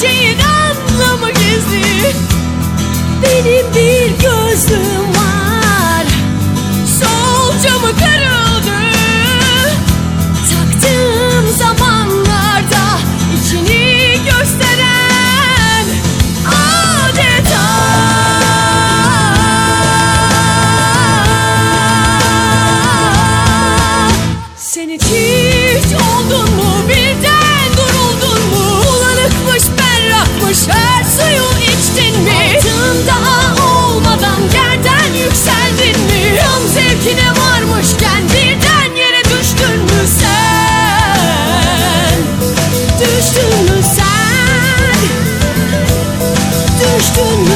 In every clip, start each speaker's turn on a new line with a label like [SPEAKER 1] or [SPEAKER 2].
[SPEAKER 1] şeyin anlamı gizli Benim bir gözüm var. Sol camı kırıldı. Taktığım zamanlarda içini gösteren adeta Sen hiç oldun mu? Düştün mü sen? Düştün mü?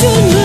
[SPEAKER 1] Bütün